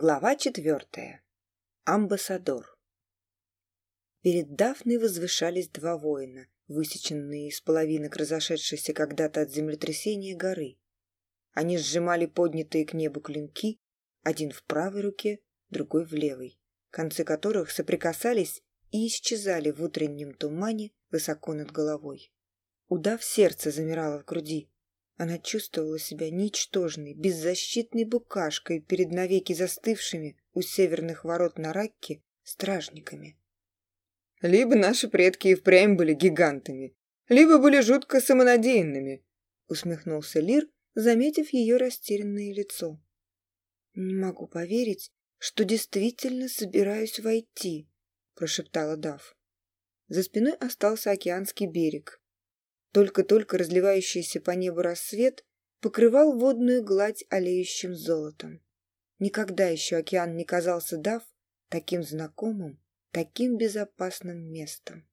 Глава четвертая. Амбассадор. Перед Дафной возвышались два воина, высеченные из половинок разошедшейся когда-то от землетрясения горы. Они сжимали поднятые к небу клинки, один в правой руке, другой в левой, концы которых соприкасались и исчезали в утреннем тумане высоко над головой. Удав сердце замирало в груди, она чувствовала себя ничтожной, беззащитной букашкой перед навеки застывшими у северных ворот на Ракке стражниками. Либо наши предки и впрямь были гигантами, либо были жутко самонадеянными, усмехнулся Лир, заметив ее растерянное лицо. «Не могу поверить, что действительно собираюсь войти», – прошептала Дав. За спиной остался океанский берег, только-только разливающийся по небу рассвет покрывал водную гладь олеющим золотом. Никогда еще океан не казался Дав таким знакомым, таким безопасным местом.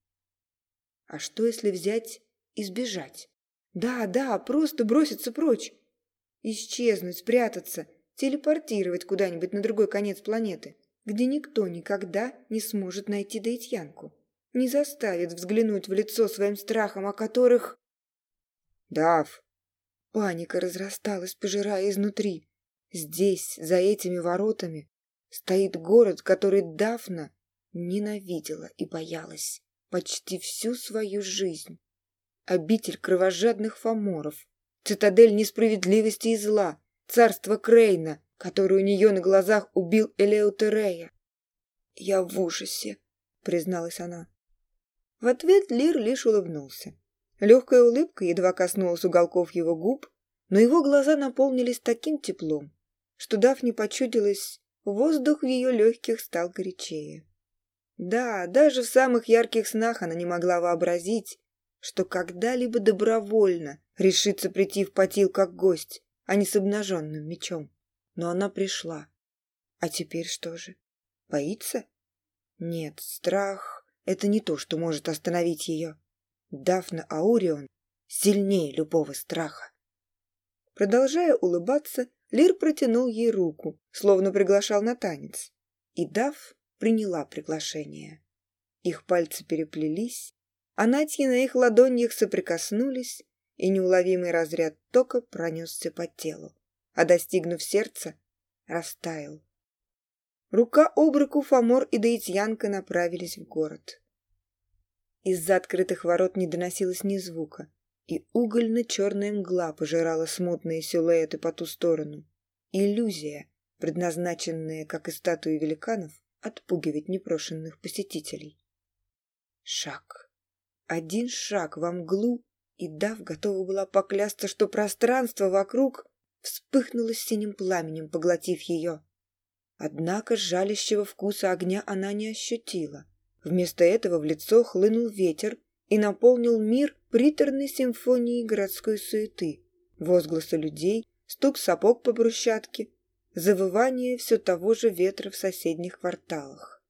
А что, если взять и сбежать? Да, да, просто броситься прочь. Исчезнуть, спрятаться, телепортировать куда-нибудь на другой конец планеты, где никто никогда не сможет найти Дейтьянку не заставит взглянуть в лицо своим страхом, о которых... Дав. Паника разрасталась, пожирая изнутри. Здесь, за этими воротами, стоит город, который Дафна ненавидела и боялась почти всю свою жизнь. Обитель кровожадных фаморов, цитадель несправедливости и зла, царство Крейна, который у нее на глазах убил Элеутерея. «Я в ужасе», — призналась она. В ответ Лир лишь улыбнулся. Легкая улыбка едва коснулась уголков его губ, но его глаза наполнились таким теплом, что Дафне почудилось, воздух в ее легких стал горячее. Да, даже в самых ярких снах она не могла вообразить, что когда-либо добровольно решится прийти в потил как гость, а не с обнаженным мечом. Но она пришла. А теперь что же? Боится? Нет, страх это не то, что может остановить ее. Дафна Аурион сильнее любого страха. Продолжая улыбаться, Лир протянул ей руку, словно приглашал на танец. И Даф приняла приглашение. Их пальцы переплелись, а Натьи на их ладонях соприкоснулись, и неуловимый разряд тока пронесся по телу, а достигнув сердца, растаял. Рука обрыку Фомор и Даитьянка направились в город. Из-за открытых ворот не доносилось ни звука, и угольно-черная мгла пожирала смутные силуэты по ту сторону. Иллюзия, предназначенная, как и статуи великанов, отпугивать непрошенных посетителей. Шаг. Один шаг во мглу, и Дав готова была поклясться, что пространство вокруг вспыхнуло синим пламенем, поглотив ее. Однако жалящего вкуса огня она не ощутила. Вместо этого в лицо хлынул ветер и наполнил мир приторной симфонией городской суеты. Возгласы людей, стук сапог по брусчатке, завывание все того же ветра в соседних кварталах.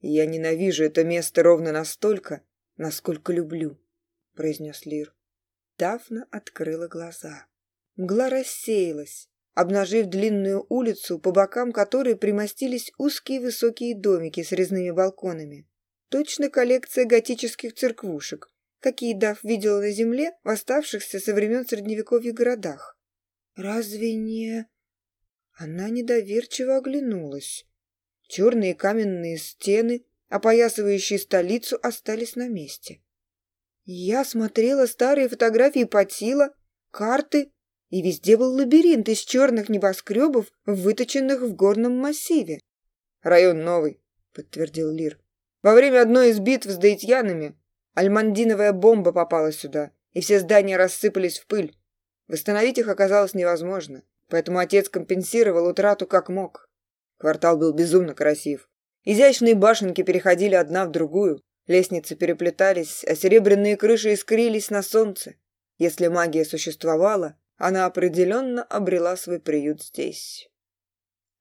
«Я ненавижу это место ровно настолько, насколько люблю», — произнес Лир. Дафна открыла глаза. Мгла рассеялась, обнажив длинную улицу, по бокам которой примостились узкие высокие домики с резными балконами. Точно коллекция готических церквушек, какие Дав видела на земле в оставшихся со времен Средневековья городах. «Разве не...» Она недоверчиво оглянулась. Черные каменные стены, опоясывающие столицу, остались на месте. Я смотрела старые фотографии Патила, карты и везде был лабиринт из черных небоскребов, выточенных в горном массиве. «Район новый», — подтвердил Лир. «Во время одной из битв с даитьянами альмандиновая бомба попала сюда, и все здания рассыпались в пыль. Восстановить их оказалось невозможно, поэтому отец компенсировал утрату как мог. Квартал был безумно красив. Изящные башенки переходили одна в другую, лестницы переплетались, а серебряные крыши искрились на солнце. Если магия существовала, она определенно обрела свой приют здесь.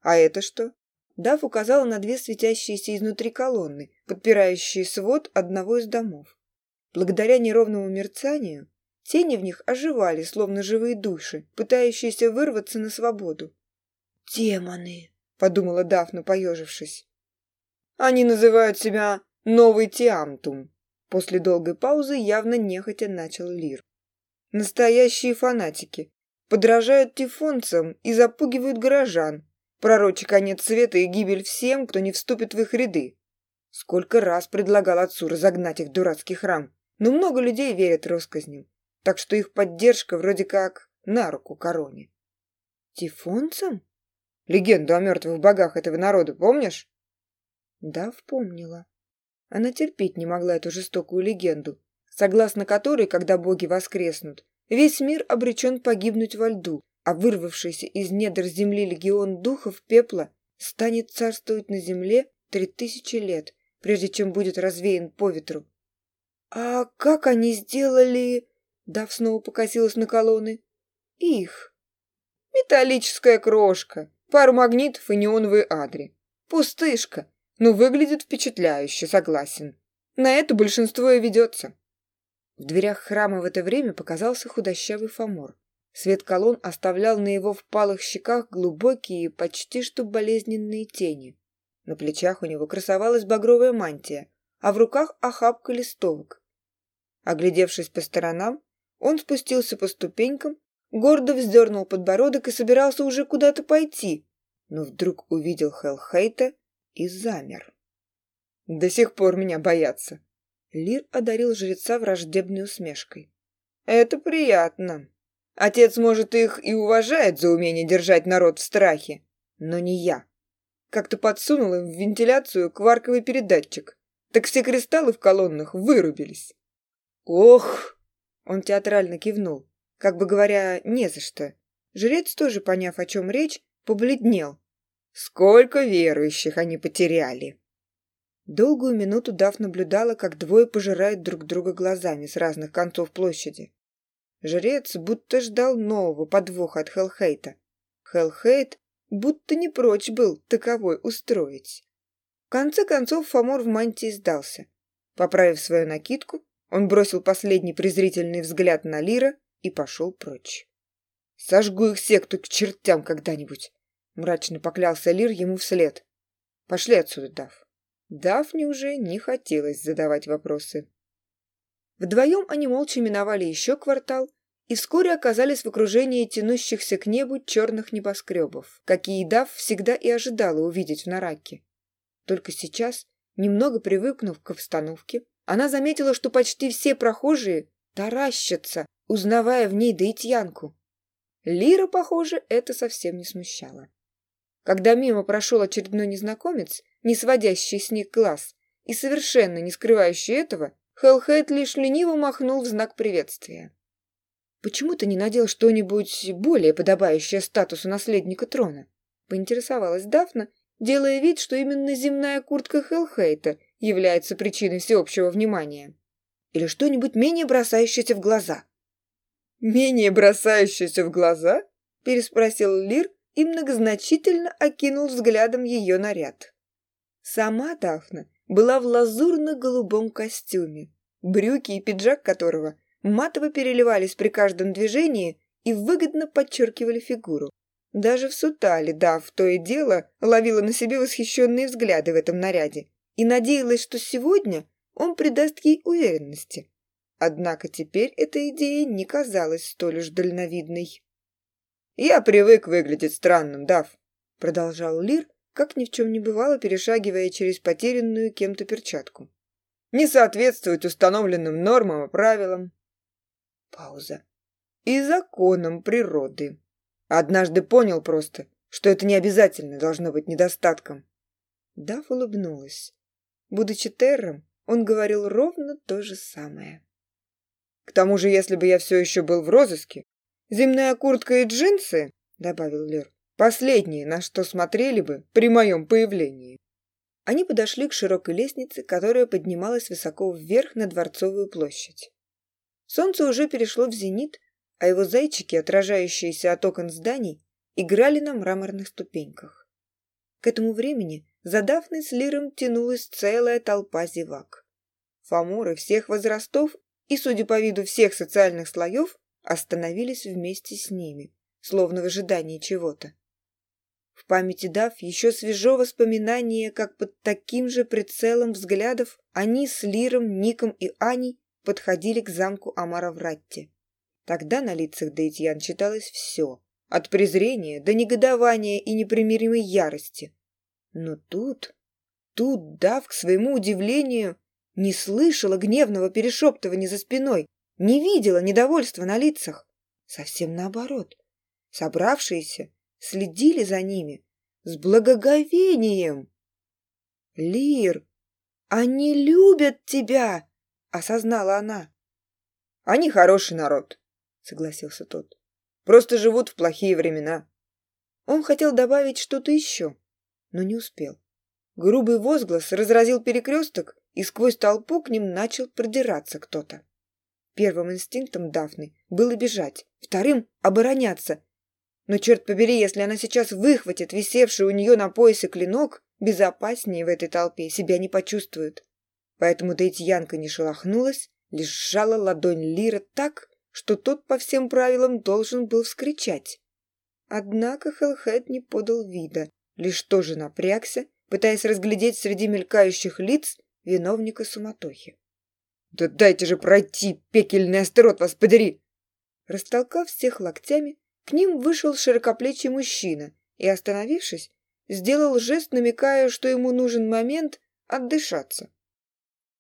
А это что? Дав указала на две светящиеся изнутри колонны, подпирающие свод одного из домов. Благодаря неровному мерцанию тени в них оживали, словно живые души, пытающиеся вырваться на свободу. «Демоны!» — подумала Дафна, поежившись. «Они называют себя Новый Тиамтум!» После долгой паузы явно нехотя начал Лир настоящие фанатики, подражают тифонцам и запугивают горожан, пророчи конец света и гибель всем, кто не вступит в их ряды. Сколько раз предлагал отцу разогнать их дурацкий храм, но много людей верят россказням, так что их поддержка вроде как на руку короне. Тифонцам? Легенду о мертвых богах этого народа помнишь? Да, вспомнила. Она терпеть не могла эту жестокую легенду, согласно которой, когда боги воскреснут, весь мир обречен погибнуть во льду, а вырвавшийся из недр земли легион духов пепла станет царствовать на земле три тысячи лет, прежде чем будет развеян по ветру. «А как они сделали...» Дав снова покосилась на колонны. «Их». «Металлическая крошка, пару магнитов и неоновые адри. Пустышка, но выглядит впечатляюще, согласен. На это большинство и ведется». В дверях храма в это время показался худощавый фамор. Свет колонн оставлял на его впалых щеках глубокие, почти что болезненные тени. На плечах у него красовалась багровая мантия, а в руках охапка листовок. Оглядевшись по сторонам, он спустился по ступенькам, гордо вздернул подбородок и собирался уже куда-то пойти, но вдруг увидел Хелхейта и замер. «До сих пор меня боятся», Лир одарил жреца враждебной усмешкой. «Это приятно. Отец, может, их и уважает за умение держать народ в страхе, но не я. Как-то подсунул им в вентиляцию кварковый передатчик. Так все кристаллы в колоннах вырубились». «Ох!» — он театрально кивнул, как бы говоря, не за что. Жрец, тоже поняв, о чем речь, побледнел. «Сколько верующих они потеряли!» Долгую минуту Дав наблюдала, как двое пожирают друг друга глазами с разных концов площади. Жрец будто ждал нового подвоха от Хелхейта. Хелхейт будто не прочь был таковой устроить. В конце концов Фомор в мантии сдался. Поправив свою накидку, он бросил последний презрительный взгляд на Лира и пошел прочь. «Сожгу их секту к чертям когда-нибудь!» — мрачно поклялся Лир ему вслед. «Пошли отсюда, Дав!» Дафне уже не хотелось задавать вопросы. Вдвоем они молча миновали еще квартал и вскоре оказались в окружении тянущихся к небу черных небоскребов, какие Дав всегда и ожидала увидеть в Нараке. Только сейчас, немного привыкнув к обстановке, она заметила, что почти все прохожие таращатся, узнавая в ней Даитьянку. Лира, похоже, это совсем не смущало когда мимо прошел очередной незнакомец, не сводящий с них глаз, и совершенно не скрывающий этого, Хеллхейт лишь лениво махнул в знак приветствия. «Почему ты не надел что-нибудь более подобающее статусу наследника трона?» — поинтересовалась Дафна, делая вид, что именно земная куртка Хеллхейта является причиной всеобщего внимания. «Или что-нибудь менее бросающееся в глаза?» «Менее бросающееся в глаза?» — переспросил Лир, и многозначительно окинул взглядом ее наряд. Сама Дафна была в лазурно-голубом костюме, брюки и пиджак которого матово переливались при каждом движении и выгодно подчеркивали фигуру. Даже в сутале Даф то и дело ловила на себе восхищенные взгляды в этом наряде и надеялась, что сегодня он придаст ей уверенности. Однако теперь эта идея не казалась столь уж дальновидной. «Я привык выглядеть странным, Дав», — продолжал Лир, как ни в чем не бывало, перешагивая через потерянную кем-то перчатку. «Не соответствует установленным нормам и правилам». Пауза. «И законам природы». Однажды понял просто, что это не обязательно должно быть недостатком. Дав улыбнулась. Будучи терром, он говорил ровно то же самое. К тому же, если бы я все еще был в розыске, «Земная куртка и джинсы», — добавил Лер, — «последние, на что смотрели бы при моем появлении». Они подошли к широкой лестнице, которая поднималась высоко вверх на Дворцовую площадь. Солнце уже перешло в зенит, а его зайчики, отражающиеся от окон зданий, играли на мраморных ступеньках. К этому времени за Дафной с Лиром тянулась целая толпа зевак. Фаморы всех возрастов и, судя по виду всех социальных слоев, остановились вместе с ними, словно в ожидании чего-то. В памяти дав еще свежо воспоминание, как под таким же прицелом взглядов они с Лиром, Ником и Аней подходили к замку Амара в Ратте. Тогда на лицах Дейтьян читалось все, от презрения до негодования и непримиримой ярости. Но тут, тут Дав, к своему удивлению, не слышала гневного перешептывания за спиной, не видела недовольства на лицах. Совсем наоборот. Собравшиеся следили за ними с благоговением. «Лир, они любят тебя!» — осознала она. «Они хороший народ», — согласился тот. «Просто живут в плохие времена». Он хотел добавить что-то еще, но не успел. Грубый возглас разразил перекресток, и сквозь толпу к ним начал продираться кто-то. Первым инстинктом Дафны было бежать, вторым — обороняться. Но, черт побери, если она сейчас выхватит висевший у нее на поясе клинок, безопаснее в этой толпе себя не почувствует. Поэтому Дейтьянка не шелохнулась, лишь сжала ладонь Лира так, что тот по всем правилам должен был вскричать. Однако Хеллхед не подал вида, лишь тоже напрягся, пытаясь разглядеть среди мелькающих лиц виновника суматохи. Да дайте же пройти, пекельный астерот вас подери!» Растолкав всех локтями, к ним вышел широкоплечий мужчина и, остановившись, сделал жест, намекая, что ему нужен момент отдышаться.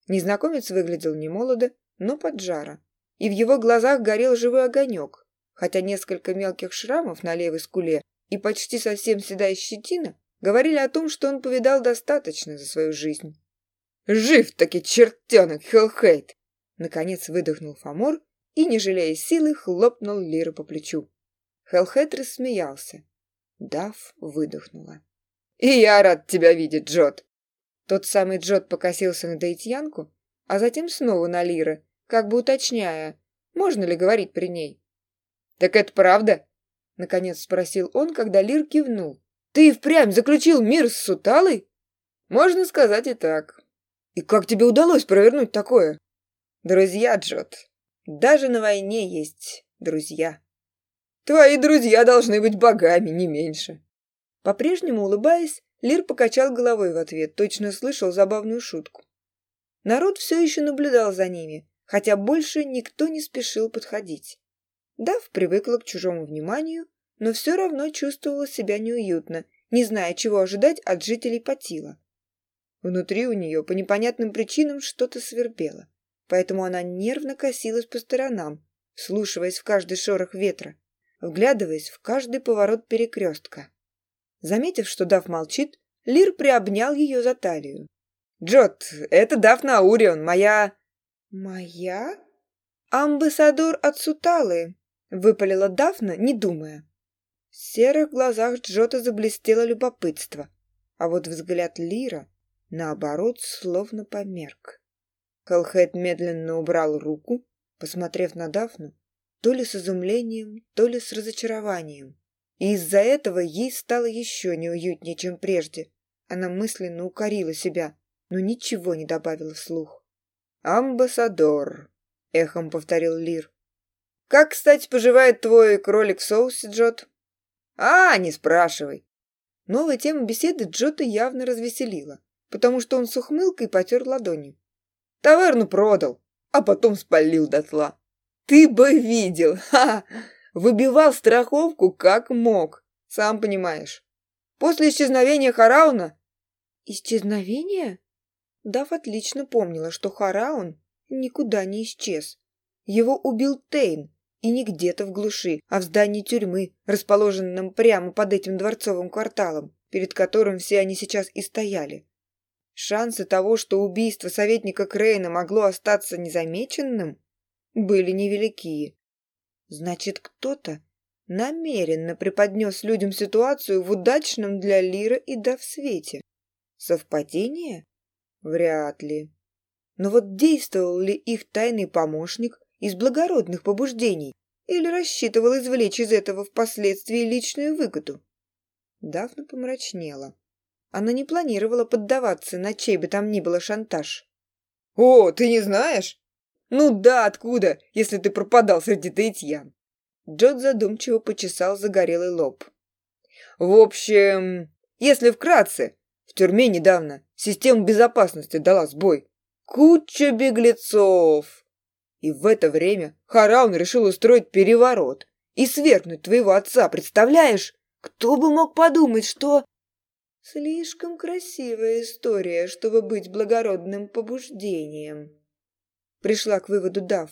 Незнакомец выглядел не молодо, но под жара, и в его глазах горел живой огонек, хотя несколько мелких шрамов на левой скуле и почти совсем седая щетина говорили о том, что он повидал достаточно за свою жизнь. Жив-таки чертенок Хелхейт!» Наконец выдохнул Фомор и, не жалея силы, хлопнул Лиру по плечу. Хелхейт рассмеялся. Дав выдохнула. «И я рад тебя видеть, Джот!» Тот самый Джот покосился на Дейтьянку, а затем снова на Лиры, как бы уточняя, можно ли говорить при ней. «Так это правда?» — наконец спросил он, когда Лир кивнул. «Ты и впрямь заключил мир с Суталой?» «Можно сказать и так», и как тебе удалось провернуть такое? Друзья, Джот, даже на войне есть друзья. Твои друзья должны быть богами, не меньше. По-прежнему улыбаясь, Лир покачал головой в ответ, точно слышал забавную шутку. Народ все еще наблюдал за ними, хотя больше никто не спешил подходить. Дав привыкла к чужому вниманию, но все равно чувствовала себя неуютно, не зная, чего ожидать от жителей Патила. Внутри у нее по непонятным причинам что-то свербело, поэтому она нервно косилась по сторонам, слушаясь в каждый шорох ветра, вглядываясь в каждый поворот перекрестка. Заметив, что Дав молчит, Лир приобнял ее за талию. «Джот, это Дафна Аурион, моя...» «Моя?» «Амбассадор от Суталы», — выпалила Дафна, не думая. В серых глазах Джота заблестело любопытство, а вот взгляд Лира наоборот, словно померк. Колхед медленно убрал руку, посмотрев на Дафну, то ли с изумлением, то ли с разочарованием. И из-за этого ей стало еще неуютнее, чем прежде. Она мысленно укорила себя, но ничего не добавила вслух. «Амбассадор», — эхом повторил Лир. «Как, кстати, поживает твой кролик в соусе, Джот?» «А, не спрашивай». Новая тема беседы Джота явно развеселила потому что он с ухмылкой потер ладонью. Таверну продал, а потом спалил дотла. Ты бы видел, ха! Выбивал страховку как мог, сам понимаешь. После исчезновения Харауна... Исчезновение? Дав отлично помнила, что Хараун никуда не исчез. Его убил Тейн, и не где-то в глуши, а в здании тюрьмы, расположенном прямо под этим дворцовым кварталом, перед которым все они сейчас и стояли. Шансы того, что убийство советника Крейна могло остаться незамеченным, были невелики. Значит, кто-то намеренно преподнес людям ситуацию в удачном для Лира и да свете. Совпадение? Вряд ли. Но вот действовал ли их тайный помощник из благородных побуждений или рассчитывал извлечь из этого впоследствии личную выгоду? Дафна помрачнела. Она не планировала поддаваться на чей бы там ни было шантаж. «О, ты не знаешь? Ну да, откуда, если ты пропадал среди таитьян?» Джот задумчиво почесал загорелый лоб. «В общем, если вкратце, в тюрьме недавно система безопасности дала сбой. Куча беглецов!» И в это время Хараун решил устроить переворот и свергнуть твоего отца, представляешь? Кто бы мог подумать, что... Слишком красивая история, чтобы быть благородным побуждением. Пришла к выводу Дав.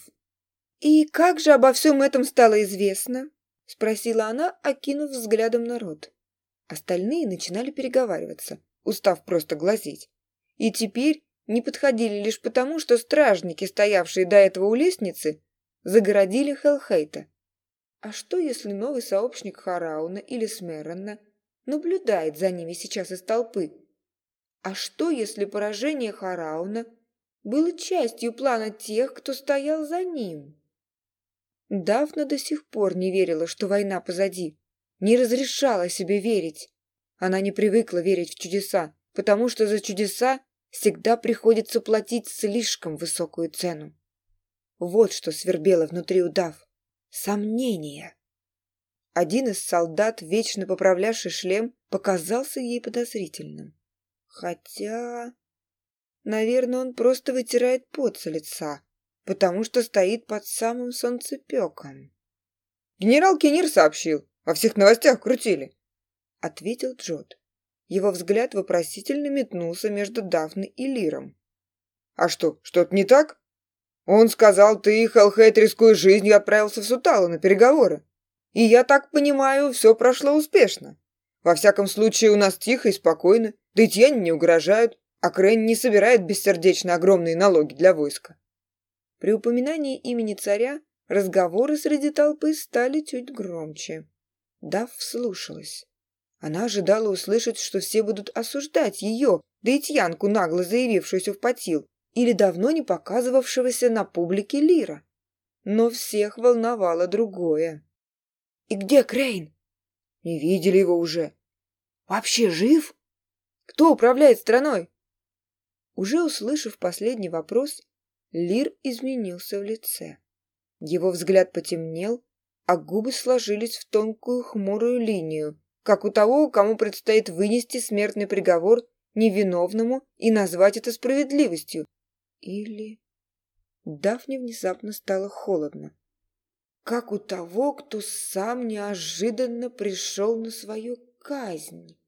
И как же обо всем этом стало известно? Спросила она, окинув взглядом народ. Остальные начинали переговариваться, устав просто глазеть. И теперь не подходили лишь потому, что стражники, стоявшие до этого у лестницы, загородили Хелхейта. А что, если новый сообщник Харауна или Смерона – наблюдает за ними сейчас из толпы. А что, если поражение Харауна было частью плана тех, кто стоял за ним? Давна до сих пор не верила, что война позади. Не разрешала себе верить. Она не привыкла верить в чудеса, потому что за чудеса всегда приходится платить слишком высокую цену. Вот что свербело внутри удав. Сомнения. Один из солдат, вечно поправлявший шлем, показался ей подозрительным. Хотя... Наверное, он просто вытирает пот со лица, потому что стоит под самым солнцепеком. «Генерал Кенир сообщил. Во всех новостях крутили», — ответил Джот. Его взгляд вопросительно метнулся между Дафной и Лиром. «А что, что-то не так?» «Он сказал, ты, Хеллхейт, рискуя жизнью, отправился в Суталу на переговоры». И я так понимаю, все прошло успешно. Во всяком случае, у нас тихо и спокойно, да и тени не угрожают, а Крен не собирает бессердечно огромные налоги для войска. При упоминании имени царя разговоры среди толпы стали чуть громче. Дав вслушалась. Она ожидала услышать, что все будут осуждать ее, да и Тьянку, нагло заявившуюся в потил, или давно не показывавшегося на публике Лира. Но всех волновало другое. И где Крейн? Не видели его уже. Вообще жив? Кто управляет страной? Уже услышав последний вопрос, Лир изменился в лице. Его взгляд потемнел, а губы сложились в тонкую хмурую линию, как у того, кому предстоит вынести смертный приговор невиновному и назвать это справедливостью. Или... Дафне внезапно стало холодно как у того, кто сам неожиданно пришел на свою казнь.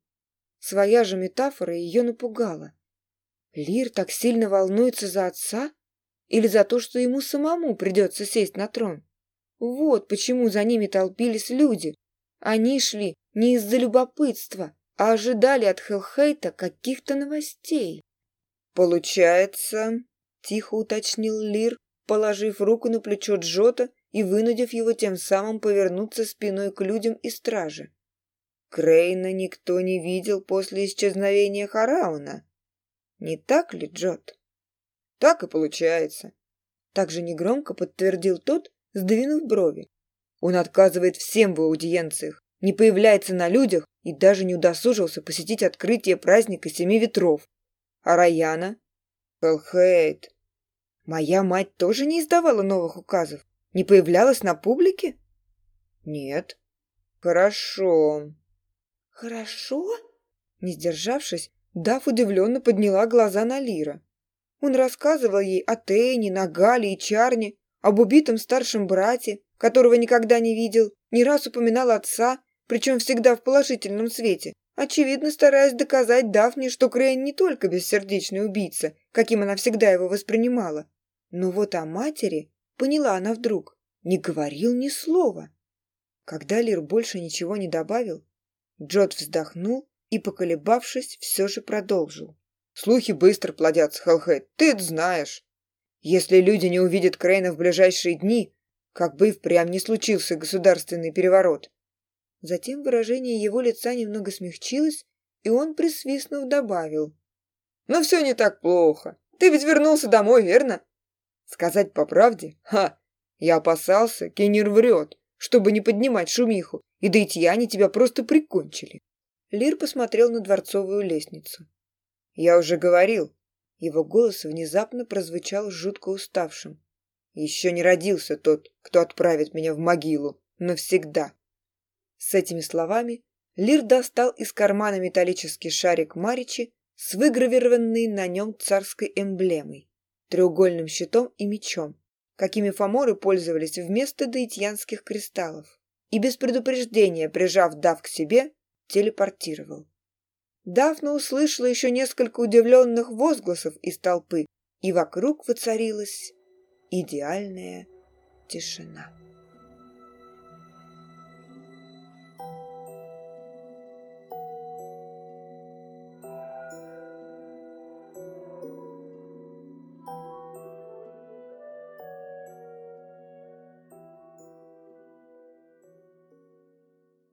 Своя же метафора ее напугала. Лир так сильно волнуется за отца или за то, что ему самому придется сесть на трон. Вот почему за ними толпились люди. Они шли не из-за любопытства, а ожидали от Хелхейта каких-то новостей. «Получается», — тихо уточнил Лир, положив руку на плечо Джота и вынудив его тем самым повернуться спиной к людям и страже. Крейна никто не видел после исчезновения Харауна. Не так ли, Джот? Так и получается. Так же негромко подтвердил тот, сдвинув брови. Он отказывает всем в аудиенциях, не появляется на людях и даже не удосужился посетить открытие праздника Семи Ветров. А Раяна? Хелхейт. Моя мать тоже не издавала новых указов не появлялась на публике? Нет. Хорошо. Хорошо? Не сдержавшись, Дав удивленно подняла глаза на Лира. Он рассказывал ей о Тейне, Нагале и Чарне, об убитом старшем брате, которого никогда не видел, не раз упоминал отца, причем всегда в положительном свете, очевидно стараясь доказать Дафне, что Крейн не только бессердечный убийца, каким она всегда его воспринимала, но вот о матери поняла она вдруг, не говорил ни слова. Когда Лир больше ничего не добавил, Джот вздохнул и, поколебавшись, все же продолжил. «Слухи быстро плодятся, Хеллхейт, ты это знаешь. Если люди не увидят Крейна в ближайшие дни, как бы и впрямь не случился государственный переворот». Затем выражение его лица немного смягчилось, и он, присвистнув, добавил. «Ну, «Но все не так плохо. Ты ведь вернулся домой, верно? Сказать по правде? Ха! Я опасался, Кеннер врет, чтобы не поднимать шумиху, и да дейтьяне тебя просто прикончили. Лир посмотрел на дворцовую лестницу. Я уже говорил. Его голос внезапно прозвучал жутко уставшим. Еще не родился тот, кто отправит меня в могилу. Навсегда. С этими словами Лир достал из кармана металлический шарик Маричи с выгравированной на нем царской эмблемой треугольным щитом и мечом, какими фаморы пользовались вместо даитьянских кристаллов, и без предупреждения, прижав Дав к себе, телепортировал. Дафна услышала еще несколько удивленных возгласов из толпы, и вокруг воцарилась идеальная тишина.